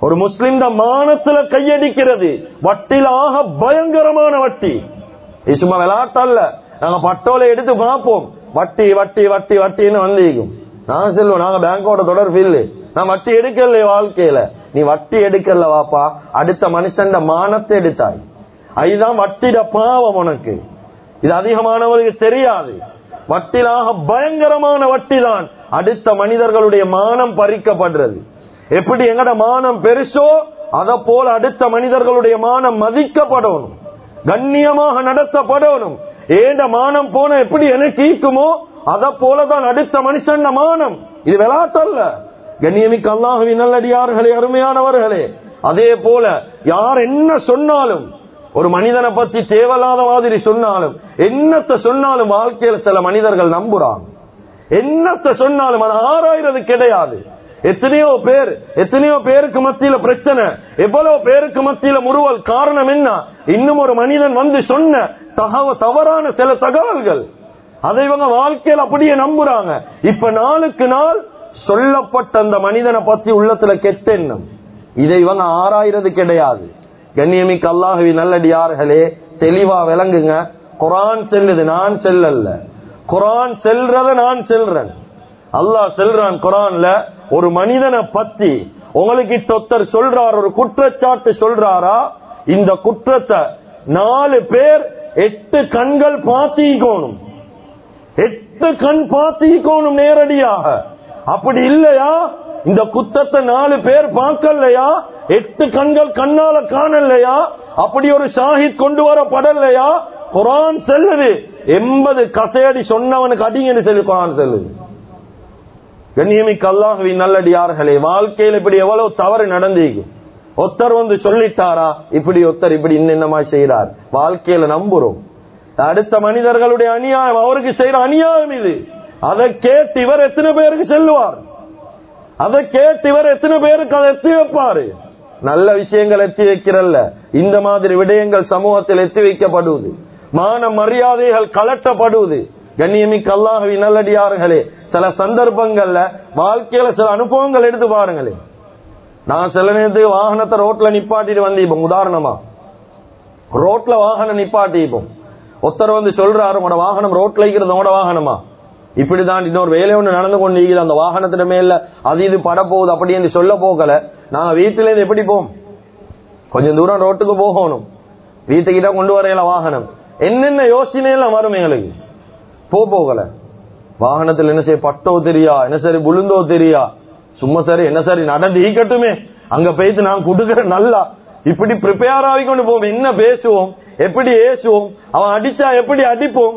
ஒரு முஸ்லிம் மானத்துல கையடிக்கிறது. வட்டிலாக பயங்கரமான வட்டி. சும்மா விளையாட்டல்ல நாங்க பட்டோலை எடுத்து பார்ப்போம். வட்டி வட்டி வட்டி வட்டின்னு வந்தீங்க நான் செல்வோம் நாங்க பேங்கோட தொடர்பு இல்லை நான் வட்டி எடுக்கல வாழ்க்கையில. நீ வட்டி எடுக்கல வாப்பா. அடுத்த மனுஷன் மானத்தை எடுத்தாய். அதுதான் வட்டிட பாவம் உனக்கு. இது அதிகமானவருக்கு தெரியாது. வட்டிலாக பயங்கரமான வட்டி தான் அடுத்த மனிதர்களுடைய மானம் பறிக்கப்படுறது. எப்படி எங்கட மானம் பெருசோ அத போல அடுத்த மனிதர்களுடைய மானம் மதிக்கப்படணும். கண்ணியமாக நடத்தப்படணும். ஏண்ட மானம் போன எப்படி எனக்கு ஈக்குமோ அத போலதான் அடுத்த மனுஷன் மானம். இது விளாட்டல்ல. கண்ணியமிக்கு அல்லாஹுவி நல்லடியார்களே அருமையானவர்களே அதே போல யார் என்ன சொன்னாலும் ஒரு மனிதனை பத்தி தேவையில்லாத மாதிரி சொன்னாலும் என்னத்தை சொன்னாலும் வாழ்க்கையில சில மனிதர்கள் நம்புறாங்க. என்னத்தை சொன்னாலும் அது ஆராயிறது கிடையாது. எத்தனையோ பேர் எத்தனையோ பேருக்கு மத்தியில பிரச்சனை எவ்வளவு பேருக்கு மத்தியில முறுவல் காரணம் என்ன? இன்னும் ஒரு மனிதன் வந்து சொன்ன தகவ தவறான சில தகவல்கள். அதை இவங்க வாழ்க்கையில் அப்படியே நம்புறாங்க. இப்ப நாளுக்கு நாள் சொல்லப்பட்ட அந்த மனிதனை பத்தி உள்ளத்துல கெட்ட எண்ணம் இதை இவங்க ஆராயிறது கிடையாது. கண்ணியமிக்கு அல்லாஹுவி நல்லடியார்களே தெளிவா விளங்குங்க. குரான் செல்லுது நான் செல்லல்ல. குரான் செல்றத நான் செல்றேன். அல்லாஹ் செல்றான் குரான்ல ஒரு மனிதனை பத்தி உங்களுக்கு தொத்தர் சொல்றார் ஒரு குற்றச்சாட்டு சொல்றாரா? இந்த குற்றத்தை நாலு பேர் எட்டு கண்கள் பாத்திக்கோணும் எட்டு கண் பாத்திக்கோணும் நேரடியாக. அப்படி இல்லையா? இந்த குத்தத்தை நாலு பேர் பார்க்கலையா? எட்டு கண்கள் கண்ணால காணலையா? அப்படி ஒரு ஷாஹித் கொண்டு வரப்படலையா? குரான் செல்லுது. எண்பது கசையடி சொன்னவனுக்கு அடிங்கன்னு சொல்லி குரான் செல்லுது. கண்ணியமிக்கு அல்லாஹவி நல்லடியார்களே வாழ்க்கையில் இப்படி எவ்வளவு தவறு நடந்தீங்க? ஒத்தர் வந்து சொல்லிட்டாரா? இப்படி ஒத்தர் இப்படி இன்னமா செய்யறார் வாழ்க்கையில நம்புறோம். அடுத்த மனிதர்களுடைய அநியாயம் அவருக்கு செய்யற அநியாயம் இது. அதை கேட்டு இவர் எத்தனை பேருக்கு செல்லுவார்? அதை கேட்டு இவர் எத்தனை பேருக்கு அதை எத்தி வைப்பாரு? நல்ல விஷயங்கள் எத்தி வைக்கிறல்ல. இந்த மாதிரி விடயங்கள் சமூகத்தில் எத்தி வைக்கப்படுவது. மான மரியாதைகள் கலட்டப்படுவது. கண்ணியமிக்கு அல்லாஹவி நல்லடியார்களே சில சந்தர்ப்பங்கள்ல வாழ்க்கையில சில அனுபவங்கள் எடுத்து பாருங்களே. நான் சில நேரத்துக்கு வாகனத்தை ரோட்ல நிப்பாட்டிட்டு வந்தீப்போம் உதாரணமா. ரோட்ல வாகனம் நிப்பாட்டிப்போம். ஒருத்தர் வந்து சொல்றாரு உங்களோட வாகனம் ரோட்ல இருக்கிறது உங்களோட வாகனமா? இப்படிதான் இன்னொரு வேலை ஒண்ணு நடந்து கொண்டு இருக்குது அந்த வாகனத்துல மேல அது இது பட போகுது அப்படி என்று சொல்ல போகல. நாங்க வீட்டுல இருந்து எப்படி போம் கொஞ்சம் தூரம் ரோட்டுக்கு போகணும். வீட்டுக்கிட்ட கொண்டு வரையில வாகனம். என்னென்ன யோசனை எல்லாம் வரும் எங்களுக்கு? போ போகல. வாகனத்தில் என்ன செய்ய பட்டோ தெரியா என்ன சரி புழுந்தோ தெரியா? சும்மா சரி என்ன சரி நடந்து ஈக்கட்டுமே அங்க போயிட்டு நான் கொடுக்கறேன் நல்லா. இப்படி ப்ரிப்பேர் ஆகிக்கொண்டு போவோம். என்ன பேசுவோம்? எப்படி ஏசுவோம்? அவன் அடிச்சா எப்படி அடிப்போம்?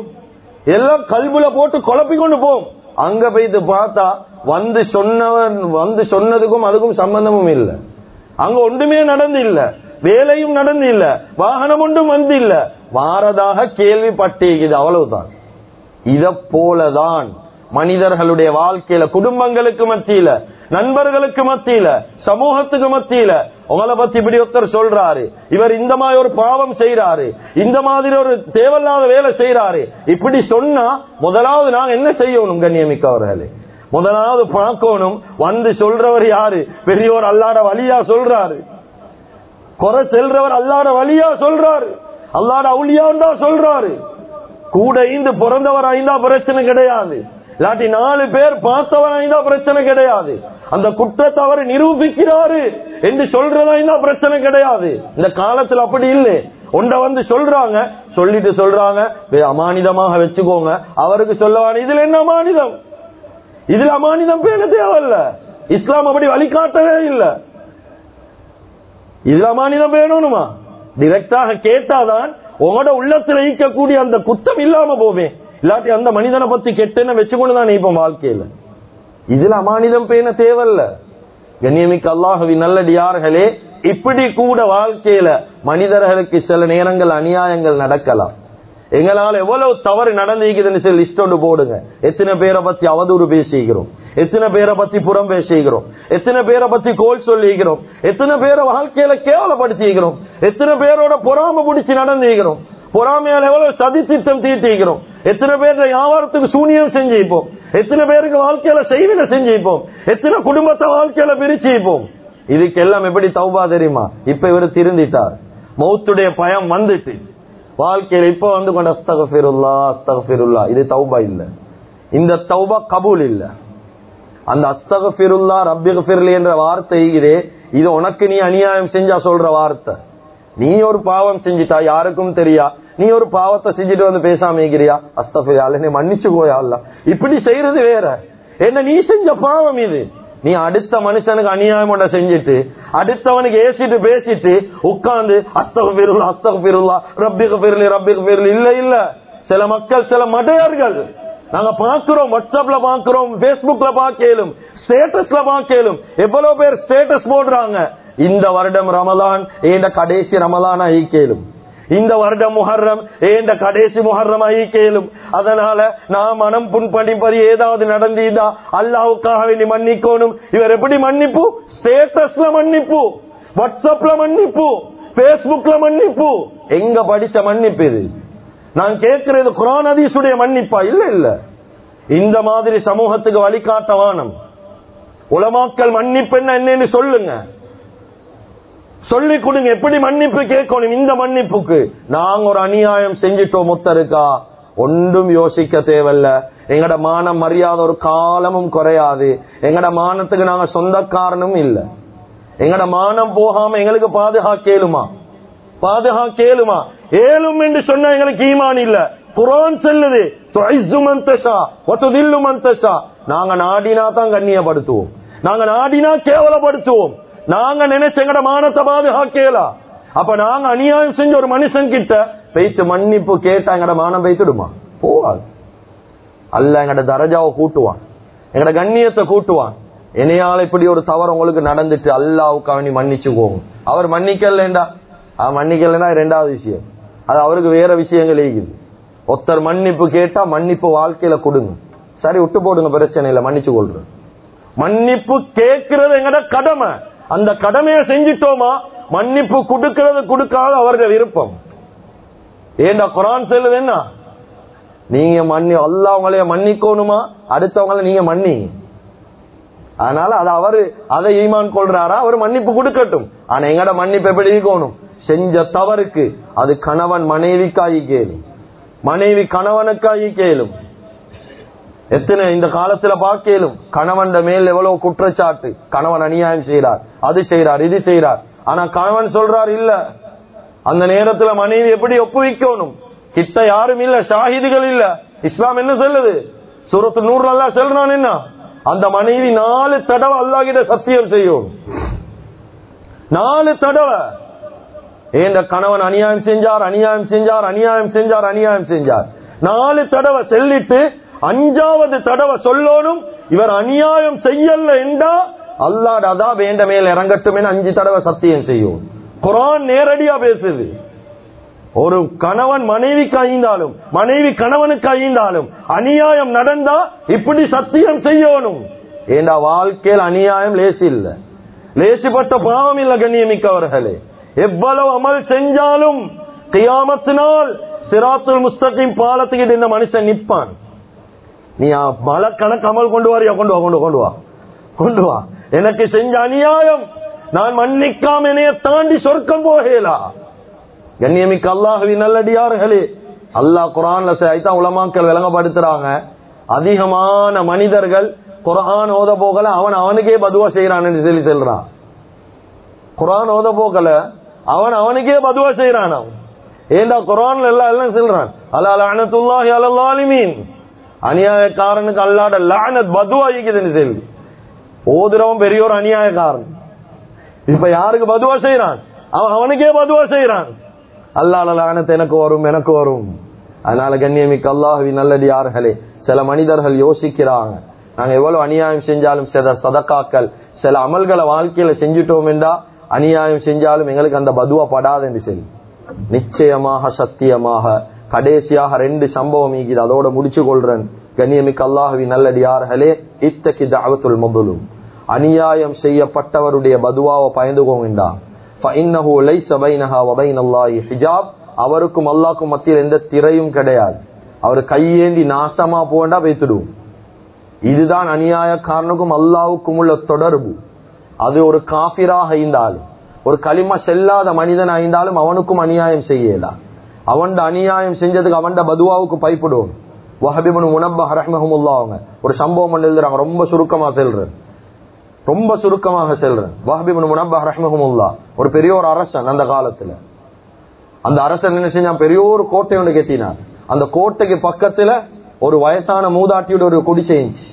எல்லாம் கல்புல போட்டு குழப்பிக்கொண்டு போவோம் அங்க போயிட்டு பார்த்தா வந்து சொன்னவன் வந்து சொன்னதுக்கும் அதுக்கும் சம்பந்தமும் இல்லை. அங்க ஒன்றுமே நடந்து இல்ல. வேலையும் நடந்து இல்ல. வாகனம் ஒன்றும் வந்து இல்ல. வாரதாக கேள்விப்பட்டிருக்குது அவ்வளவுதான். இத போலதான் மனிதர்களுடைய வாழ்க்கையில குடும்பங்களுக்கு மத்தியில நண்பர்களுக்கு மத்தியில சமூகத்துக்கு மத்தியில உங்களை பத்தி இப்படி ஒருத்தர் சொல்றாரு. இவர் இந்த மாதிரி ஒரு பாவம் செய்யறாரு இந்த மாதிரி ஒரு தேவையில்லாத வேலை செய்யறாரு இப்படி சொன்னா முதலாவது நாங்க என்ன செய்யணும் கண்ணியமிக்க அவர்களே முதலாவது பார்க்கணும். வந்து சொல்றவர் யாரு? பெரியோர் அல்லாட வழியா சொல்றாரு. குறை செல்றவர் அல்லாட வழியா சொல்றாரு. அல்லாட அவுளியா சொல்றாரு. கூட ஐந்து பிறந்தவர் ஐந்தா பிரச்சனை கிடையாது. இல்லாட்டி நாலு பேர் பார்த்தவர் பிரச்சனை கிடையாது. அந்த குற்றத்தை அவர் நிரூபிக்கிறாரு என்று சொல்றதா பிரச்சனை கிடையாது. இந்த காலத்துல அப்படி இல்லை. ஒண்ட வந்து சொல்றாங்க சொல்லிட்டு சொல்றாங்க அமானிதமாக வச்சுக்கோங்க. அவருக்கு சொல்லவான இதுல என்ன அமானிதம்? இதுல அமானிதம் பேண தேவையில்ல. இஸ்லாம் அப்படி வழிகாட்டவே இல்லை. இதுல அமானிதம் வேணுமா டிரெக்டாக கேட்டாதான் உங்களோட உள்ளத்துல ஈக்கக்கூடிய அந்த குத்தம் இல்லாம போவேன் இல்லாட்டி அந்த மனிதனை பத்தி கெட்டன வச்சுக்கொண்டு தான் இப்ப வாழ்க்கையில? இதுல அமானிதம் பேண தேவையில்ல. கண்ணியமிக்க அல்லாஹவி நல்லடியார்களே இப்படி கூட வாழ்க்கையில மனிதர்களுக்கு சில நேரங்கள் அநியாயங்கள் நடக்கலாம். எங்களால எவ்வளவு தவறு நடந்திருக்குதுன்னு சொல்லி லிஸ்ட் போடுங்க. எத்தனை பேரை பத்தி அவதூறு பேசிக்கிறோம். எத்தனை பேரை பத்தி புறம் பேசிக்கிறோம். எத்தனை பேரை பத்தி கோல் சொல்லிக்கிறோம். எத்தனை பேரை வாழ்க்கையில கேவலப்படுத்திக்கிறோம். எத்தனை பேரோட பொறாம பிடிச்சி நடந்திருக்கிறோம். பொறாமையால எவ்வளவு சதி திட்டம் தீட்டிக்கிறோம் எத்தனை பேர் வியாபாரத்துக்கு சூனியம் செஞ்சுப்போம் எத்தனை பேருக்கு வாழ்க்கையில செய்வினை செஞ்சுப்போம் எத்தனை குடும்பத்தை வாழ்க்கையில பிரிச்சுப்போம் இதுக்கு எல்லாம் எப்படி தௌபா தெரியுமா? இப்ப இவர் திருந்திட்டார். மௌத்துடைய பயம் வந்துட்டு. வாழ்க்கையில இப்ப வந்து கொண்ட அஸ்தகபிருல்லா அஸ்தகபிருல்லா இது தௌபா இல்ல. இந்த தௌபா கபூல் இல்ல. அந்த அஸ்தகபிருல்லா ரப்பிகபிர்லி என்ற வார்த்தை இது இது உனக்கு நீ அநியாயம் செஞ்சா சொல்ற வார்த்தை. நீ ஒரு பாவம் செஞ்சிட்டா யாருக்கும் தெரியா? நீ ஒரு பாவத்தை செஞ்சுட்டு வந்து பேசாம இருக்கிறியா அஸ்தபியா நீ மன்னிச்சுக்கோயா அல்ல. இப்படி செய்யறது வேற. என்ன நீ செஞ்ச பாவம் இது? நீ அடுத்த மனுஷனுக்கு அநியாயம் ஒன்றை செஞ்சுட்டு அடுத்தவனுக்கு ஏசிட்டு பேசிட்டு உட்காந்து அஸ்தக பெருலா அஸ்தக பெருலா ரப்பிக பெருளி ரப்பிக பெருளி இல்ல இல்ல. சில மக்கள் சில மடையர்கள். நாங்க பாக்குறோம் வாட்ஸ்அப்ல பாக்குறோம் பேஸ்புக்ல பாக்கலும் ஸ்டேட்டஸ்ல பாக்கலும் எவ்வளவு பேர் ஸ்டேட்டஸ் போடுறாங்க? இந்த வருடம் ரமலான் ஏண்ட கடைசி ரமலான் ஐக்கியலும் இந்த வருடம் முஹர்ரம் ஏண்ட கடைசி முஹர்ரம் ஐக்கியலும் அதனால நான் மனம் புண்படிப்பது ஏதாவது நடந்தீதா அல்லாவுக்காக வேண்டி மன்னிக்கணும் இவர் எப்படி மன்னிப்பு ஸ்டேட்டஸ்ல மன்னிப்பு வாட்ஸ்அப்ல மன்னிப்பு பேஸ்புக்ல மன்னிப்பு எங்க படிச்ச மன்னிப்பு இது நான் கேட்கிறது குரான் அதீசுடைய மன்னிப்பா இல்ல இல்ல இந்த மாதிரி சமூகத்துக்கு வழிகாட்ட வானம் உலமாக்கல் மன்னிப்பு என்ன என்னன்னு சொல்லுங்க சொல்லி கொடுங்க எப்படி மன்னிப்பு கேட்கணும் இந்த மன்னிப்புக்கு. நாங்க ஒரு அநியாயம் செஞ்சிட்டோம் முத்தருக்கா? ஒன்றும் யோசிக்க தேவையில்ல. எங்கட மானம் மரியாதை ஒரு காலமும் குறையாது. எங்கட மானத்துக்கு நாங்க சொந்தக்காரனும் இல்ல. எங்கட மானம் போகாம எங்களுக்கு பாதுகாக்கேலுமா? பாதுகாக்கேலுமா? ஏலும் என்று சொன்ன எங்களுக்கு ஈமான் இல்ல. குரான் செல்லுது துஐஸ்ஸு நாங்க நாடினா தான் கண்ணியப்படுத்துவோம். நாங்க நாடினா கேவலப்படுத்துவோம். நாங்க நினைச்சங்கட மானத்தை பாதுகாக்கலாம் அப்ப நாங்க அநியாயம் செஞ்ச ஒரு மனுஷன் கிட்ட பேய்த்து மன்னிப்பு கேட்டா எங்கட மானம் பேய்த்துடுமா போவாது அல்ல எங்கட தரஜாவை கூட்டுவான். எங்கட கண்ணியத்தை கூட்டுவான். என்னையால இப்படி ஒரு தவறு உங்களுக்கு நடந்துட்டு அல்லாவுக்கு அவனி மன்னிச்சுக்கோங்க அவர் மன்னிக்கலண்டா? மன்னிக்கலன்னா ரெண்டாவது விஷயம். அது அவருக்கு வேற விஷயங்கள் இருக்குது. ஒருத்தர் மன்னிப்பு கேட்டா மன்னிப்பு வாழ்க்கையில கொடுங்க. சரி விட்டு போடுங்க பிரச்சனை இல்ல மன்னிச்சு கொள்றேன். மன்னிப்பு கேட்கறது எங்கட கடமை. அந்த கடமையை செஞ்சிட்டோமா? மன்னிப்பு கொடுக்கிறது கொடுக்காத அவர்கள் விருப்பம். ஏண்டா குரான் சொல்லுது என்ன? நீங்க மன்னி அல்லாஹ் மன்னிக்கோணுமா மன்னிக்கணுமா? அடுத்தவங்கள நீங்க மன்னி. அதனால அது அவரு அதை ஈமான் கொள்றாரா? அவர் மன்னிப்பு கொடுக்கட்டும். ஆனா எங்கட மன்னிப்பு எப்படி இருக்கணும்? செஞ்ச தவறுக்கு. அது கணவன் மனைவிக்காகி கேளு. மனைவி கணவனுக்காகி கேளும். எத்தனை இந்த காலத்துல பார்க்கலும் கணவன் மேல் எவ்வளவு குற்றச்சாட்டு கணவன் அநியாயம் செய்யறார் அது செய்யறார் இது செய்யறார் ஆனா கணவன் சொல்றார் இல்ல அந்த நேரத்துல மனைவி எப்படி ஒப்புவிக்கணும்? கிட்ட யாரும் இல்ல ஷாஹிதுகள் இல்ல. இஸ்லாம் என்ன சொல்லுது? சூரத்து நூறு நல்லா சொல்றான் என்ன? அந்த மனைவி நாலு தடவை அல்லாஹிட சத்தியம் செய்யும். நாலு தடவை. ஏந்த கணவன் அநியாயம் செஞ்சார் அநியாயம் செஞ்சார் அநியாயம் செஞ்சார் அநியாயம் செஞ்சார்? நாலு தடவை செல்லிட்டு அஞ்சாவது தடவை சொல்லணும் இவர் அநியாயம் செய்யல என்றா அல்லாட அதா வேண்ட மேல இறங்கட்டும் என அஞ்சு தடவை சத்தியம் செய்யும். குரான் நேரடியா பேசுது. ஒரு கணவன் மனைவிக்கு ஐந்தாலும் மனைவி கணவனுக்கு அழிந்தாலும் அநியாயம் நடந்தா இப்படி சத்தியம் செய்யணும். ஏண்டா வாழ்க்கையில் அநியாயம் லேசி இல்ல. லேசிப்பட்ட பாவம் இல்ல கண்ணியமிக்கவர்களே. எவ்வளவு அமல் செஞ்சாலும் கியாமத்தினால் சிராத்துல் முஸ்தகிம் பாலத்துக்கிட்டு இந்த மனுஷன் நிற்பான். நீ மலை கணக்கு அமல் கொண்டு வாரியா? கொண்டு வா கொண்டு வா, கொண்டு வா. கொண்டு வா. எனக்கு செஞ்ச அநியாயம். நான் மன்னிக்காம என்னைய தாண்டி சொர்க்கம் போகலா. கண்ணியமிக்க அல்லாஹவி நல்லடியார்களே அல்லாஹ் குரான்ல ஐத்தான் உலமாக்கள் விளங்கப்படுத்துறாங்க. அதிகமான மனிதர்கள் குரான் ஓத போகல அவன் அவனுக்கே பதுவா செய்யறான் என்று சொல்லி சொல்றான். குரான் ஓத போகல அவன் அவனுக்கே பதுவா செய்யறான் அவன் ஏண்டா குரான்ல எல்லாம் எல்லாம் சொல்றான்? அல்லா லானத்துல்லாஹி அலல்லாலிமீன் அநியாயக்காரனுக்கு அல்லாட லானத் பதுவா இருக்குதுன்னு சொல்லி ஓதுறவன் பெரிய ஒரு அநியாயக்காரன். இப்ப யாருக்கு பதுவா செய்யறான் அவன் அவனுக்கே பதுவா செய்யறான் அல்லாட லானத் எனக்கு வரும் எனக்கு வரும். அதனால கண்ணியமிக்க அல்லாஹுவி நல்லடியார்களே சில மனிதர்கள் யோசிக்கிறாங்க. நாங்க எவ்வளவு அநியாயம் செஞ்சாலும் சில சதக்காக்கள் சில அமல்களை வாழ்க்கையில செஞ்சுட்டோம் என்றா அநியாயம் செஞ்சாலும் எங்களுக்கு அந்த பதுவா படாது என்று சொல்லி. நிச்சயமாக சத்தியமாக கடைசியாக ரெண்டு சம்பவம் ஈகிது. அதோட முடிச்சு கொள்றேன் கண்ணியமிக்க அல்லாஹவி நல்லடியார்களே இத்தகி தாவத்துல் முதலும் அநியாயம் செய்யப்பட்டவருடைய பதுவாவை பயந்துகோங்கண்டா அவருக்கும் அல்லாக்கும் மத்தியில் எந்த திரையும் கிடையாது. அவர் கையேந்தி நாசமா போண்டா வைத்துடுவோம். இதுதான் அநியாயக்காரனுக்கும் அல்லாவுக்கும் உள்ள தொடர்பு. அது ஒரு காபிராக இருந்தாலும் ஒரு களிம செல்லாத மனிதன் ஆய்ந்தாலும் அவனுக்கும் அநியாயம் செய்யலாம் அவன் அநியாயம் செஞ்சதுக்கு அவன் பதுவாவுக்கு பயப்படுவோம் வஹபிபுன் முனப்ப ரஹ்மஹமுல்லா அவங்க. ஒரு சம்பவம் பண்ணி எழுதுறாங்க. ரொம்ப சுருக்கமா செல்றேன். ரொம்ப சுருக்கமாக செல்றேன். வஹபிபுன் முனப்ப ஹரஹ்மஹமுல்லா ஒரு பெரிய ஒரு அரசன் அந்த காலத்துல. அந்த அரசன் என்ன செஞ்சான்? பெரிய ஒரு கோட்டை ஒன்று கட்டினார் அந்த கோட்டைக்கு பக்கத்துல ஒரு வயசான மூதாட்டியோட ஒரு குடிசை இருந்துச்சு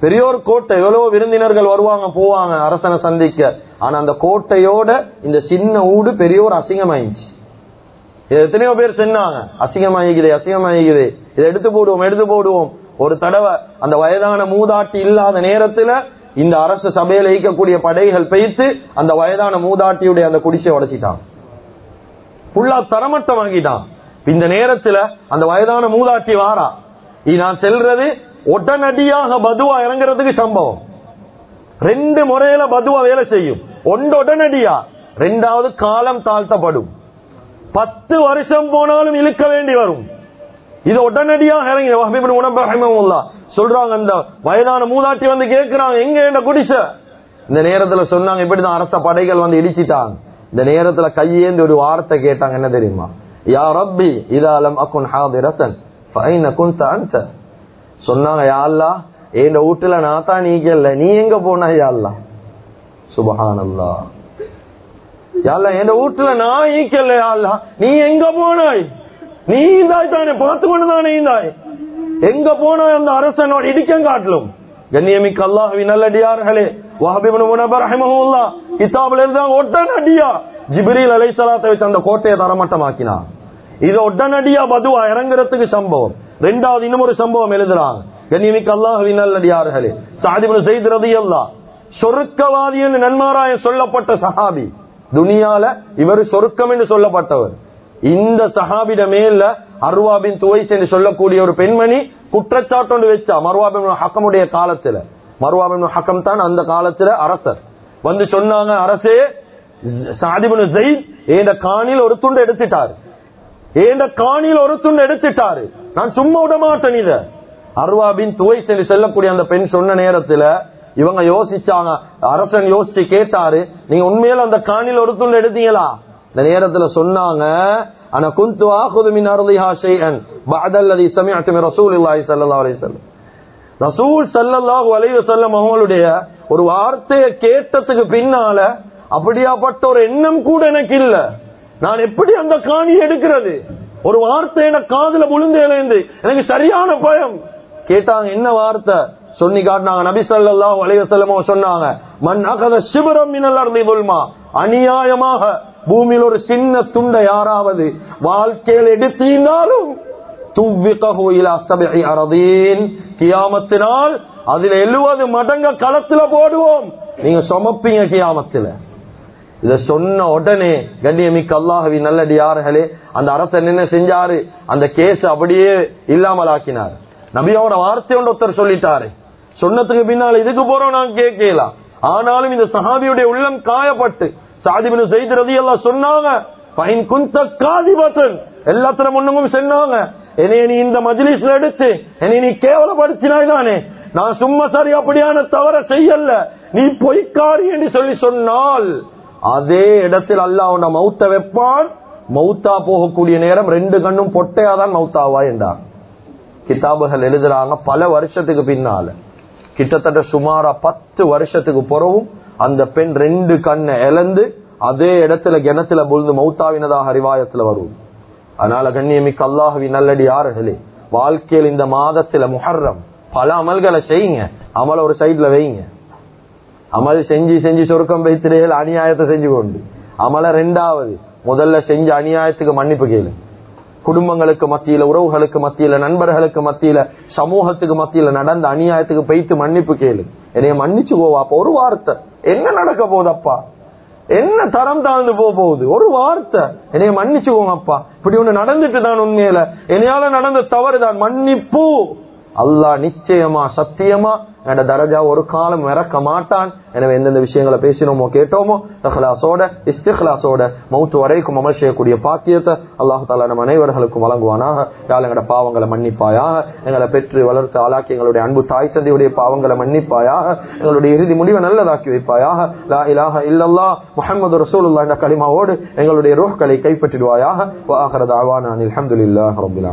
பெரிய ஒரு கோட்டை. எவ்வளவு விருந்தினர்கள் வருவாங்க போவாங்க அரசனை சந்திக்க. ஆனா அந்த கோட்டையோட இந்த சின்ன ஊடு பெரிய ஒரு அசிங்கமாயிடுச்சு. எத்தனையோ பேர் சொன்னாங்க. அசிங்கமாகிக்குது அசிங்கமாகிக்குது. இதை எடுத்து போடுவோம் எடுத்து போடுவோம். ஒரு தடவை அந்த வயதான மூதாட்டி இல்லாத நேரத்துல இந்த அரசு சபையில ஈக்கக்கூடிய படைகள் பெய்த்து அந்த வயதான மூதாட்டியுடைய அந்த குடிசை உடைச்சிட்டான். புல்லா தரமட்டம் வாங்கிட்டான். இந்த நேரத்துல அந்த வயதான மூதாட்டி வாரா. நான் செல்றது உடனடியாக பதுவா இறங்குறதுக்கு சம்பவம். ரெண்டு முறையில பதுவா வேலை செய்யும். ஒன்று உடனடியா ரெண்டாவது காலம் தாழ்த்தப்படும். பத்து வருஷம் போனாலும் இழுக்க வேண்டி வரும். இது உடனடியாக இறங்கி வஹபீபின் சொல்றாங்க அந்த வயதான மூதாட்டி வந்து கேட்கிறாங்க எங்க என்ன குடிசை? இந்த நேரத்துல சொன்னாங்க இப்படிதான் அரச படைகள் வந்து இடிச்சிட்டாங்க. இந்த நேரத்துல கையேந்து ஒரு வார்த்தை கேட்டாங்க என்ன தெரியுமா? யா ரப்பி இதாலம் அக்குன் ஹாதிரத்தன் ஃபைன சொன்னாங்க யாழ்லா என் வீட்டுல நான் தான் நீக்கல நீ எங்க போனா யாழ்லா அல்லாஹ் சுபஹானல்லாஹ் என் வீட்டுல நான் ஈக்கல யா நீ எங்க போனாய்? நீ இந்தாய் தானே பார்த்து கொண்டு தானே இந்தாய்? எங்க போனாய் அந்த அரசனோட? இடிக்கம் காட்டலும். கண்ணியமிக்கு அல்லாஹுவின் நல்லடியார்களே வஹபிபுன் முனபர் ரஹிமஹுல்லாஹ் கிதாபில் எழுதாங்க உடனடியா ஜிப்ரீல் அலைஹிஸ்ஸலாத்தை வச்சு அந்த கோட்டையை தரமட்டமாக்கினான். இது உடனடியா பதுவா இறங்குறதுக்கு சம்பவம். ரெண்டாவது இன்னும் ஒரு சம்பவம் எழுதுறாங்க. கண்ணியமிக்க அல்லாஹுவின் நல்லடியார்களே சாதிபுன் செய்து சொருக்கவாதி என்று நன்மாராய சொல்லப்பட்ட சஹாபி துனியால இவர் சொருக்கம் என்று சொல்லப்பட்டவர். இந்த சஹாபிடமே இல்ல அருவாபின் துவைஸ் என்று சொல்லக்கூடிய ஒரு பெண்மணி குற்றச்சாட்டு வச்சா மருவாபின் ஹக்கமுடைய காலத்துல. மருவாபின் ஹக்கம் தான் அந்த காலத்துல அரசர். வந்து சொன்னாங்க அரசே சாதிபுன் ஜெயித் ஏண்ட காணியில் ஒரு துண்டு எடுத்துட்டாரு. ஏண்ட காணியில் ஒரு துண்டு எடுத்துட்டாரு. நான் சும்மா விட மாட்டேன் இத அருவாபின் துவைஸ் என்று சொல்லக்கூடிய அந்த பெண் சொன்ன நேரத்துல இவங்க யோசிச்சாங்க அரசன் யோசிச்சு கேட்டாரு நீங்க உண்மையில அந்த காணில் ஒரு துண்டு எடுத்தீங்களா? இந்த நேரத்துல சொன்னாங்க ஆனா குந்து ஆகுது மின் அருளிஹா ஷைஅன் பஅதல்லதி சமிஅத்து ரசூல் ரசூலில்லாஹி ஸல்லல்லாஹு அலைஹி வஸல்லம். ரசூல் ஸல்லல்லாஹு அலைஹி வஸல்லம் அவங்களுடைய ஒரு வார்த்தையை கேட்டதுக்கு பின்னால அப்படியாப்பட்ட ஒரு எண்ணம் கூட எனக்கு இல்ல. நான் எப்படி அந்த காணி எடுக்கிறது? ஒரு வார்த்தை என காதுல விழுந்தேலேந்து எனக்கு சரியான பயம். கேட்டாங்க என்ன வார்த்தை? சொல்லி காட்டினாங்க நபி ஸல்லல்லாஹு அலைஹி சொன்னாங்க மன் அகத சிபரம் மினல் அநியாயமாக பூமியில் ஒரு சின்ன துண்டை யாராவது வாழ்க்கையில் எடுத்தீனாலும் கியாமத்தினால் அதுல எழுவது மடங்க களத்துல போடுவோம். நீங்க சுமப்பீங்க கியாமத்துல. இத சொன்ன உடனே கண்ணியமிக்க அல்லாஹவி நல்லடியார்களே அந்த அரசன் என்ன செஞ்சாரு? அந்த கேஸ் அப்படியே இல்லாமல் ஆக்கினார் நபியோட வார்த்தை ஒன்று ஒருத்தர் சொல்லிட்டாரு. சொன்னதுக்கு பின்னால் இதுக்கு போறோம் நான் கேட்கலாம் ஆனாலும் இந்த சஹாபியுடைய உள்ளம் காயப்பட்டு சாதிபின் செய்து ரதி எல்லாம் சொன்னாங்க பைன் குந்த காதிபத்தன் எல்லாத்திலும் முன்னமும் சொன்னாங்க என்னைய நீ இந்த மஜ்லிஸ்ல எடுத்து என்னை நீ கேவலப்படுத்தினாய் தானே. நான் சும்மா சரி அப்படியான தவற செய்யல. நீ பொய்க்காரி என்று சொல்லி சொன்னால் அதே இடத்தில் அல்லாஹ் உன்னை மௌத்த வைப்பான். மௌத்தா போகக்கூடிய நேரம் ரெண்டு கண்ணும் பொட்டையாதான் மௌத்தாவா என்றார் கிதாபுகள் எழுதுறாங்க பல வருஷத்துக்கு பின்னால. கிட்டத்தட்ட சுமாரா பத்து வருஷத்துக்கு பிறவும் அந்த பெண் ரெண்டு கண்ணை இழந்து அதே இடத்துல கிணத்துல பொழுது மௌத்தாவினதாக அறிவாயத்துல வரும். அதனால கண்ணியமிக்க அல்லாஹவி நல்லடி யார்களே வாழ்க்கையில் இந்த மாதத்துல முஹர்ரம் பல அமல்களை செய்யுங்க. அமல ஒரு சைட்ல வைங்க அமல் செஞ்சு செஞ்சு சொருக்கம் வைத்திரையில் அநியாயத்தை செஞ்சு கொண்டு. அமல ரெண்டாவது முதல்ல செஞ்ச அநியாயத்துக்கு மன்னிப்பு கேளு குடும்பங்களுக்கு மத்தியில உறவுகளுக்கு மத்தியில நண்பர்களுக்கு மத்தியில சமூகத்துக்கு மத்தியில நடந்த அநியாயத்துக்கு பெய்த்து மன்னிப்பு கேளு. என்னைய மன்னிச்சு போவாப்பா ஒரு வார்த்தை. என்ன நடக்க போதப்பா என்ன தரம் தாழ்ந்து போக போகுது? ஒரு வார்த்தை. என்னைய மன்னிச்சுக்கோங்கப்பா இப்படி ஒண்ணு நடந்துட்டு தான் உண்மையில. என்னையால நடந்த தவறு தான் மன்னிப்பு. அல்லாஹ் நிச்சயமா சத்தியமா என்னோட தரஜா ஒரு காலம் இறக்க மாட்டான். எனவே எந்தெந்த விஷயங்களை பேசினோமோ கேட்டோமோ தஹலாசோட இஸ்திஹலாசோட மௌத்து வரைக்கும் அமல் செய்யக்கூடிய பாக்கியத்தை அல்லாஹு தாலா நம் அனைவர்களுக்கும் வழங்குவானாக. எங்களோட பாவங்களை மன்னிப்பாயாக? எங்களை பெற்று வளர்த்து ஆளாக்கி எங்களுடைய அன்பு தாய் தந்தையுடைய பாவங்களை மன்னிப்பாயாக? எங்களுடைய இறுதி முடிவை நல்லதாக்கி வைப்பாயாக? லா இலாக இல்லல்லா முகமது ரசூலுல்லாஹ் என்ற களிமாவோடு எங்களுடைய ரோஹ்களை கைப்பற்றிடுவாயாக? வாஹர தாவானா அல்ஹம்துலில்லாஹ் ரப்பில்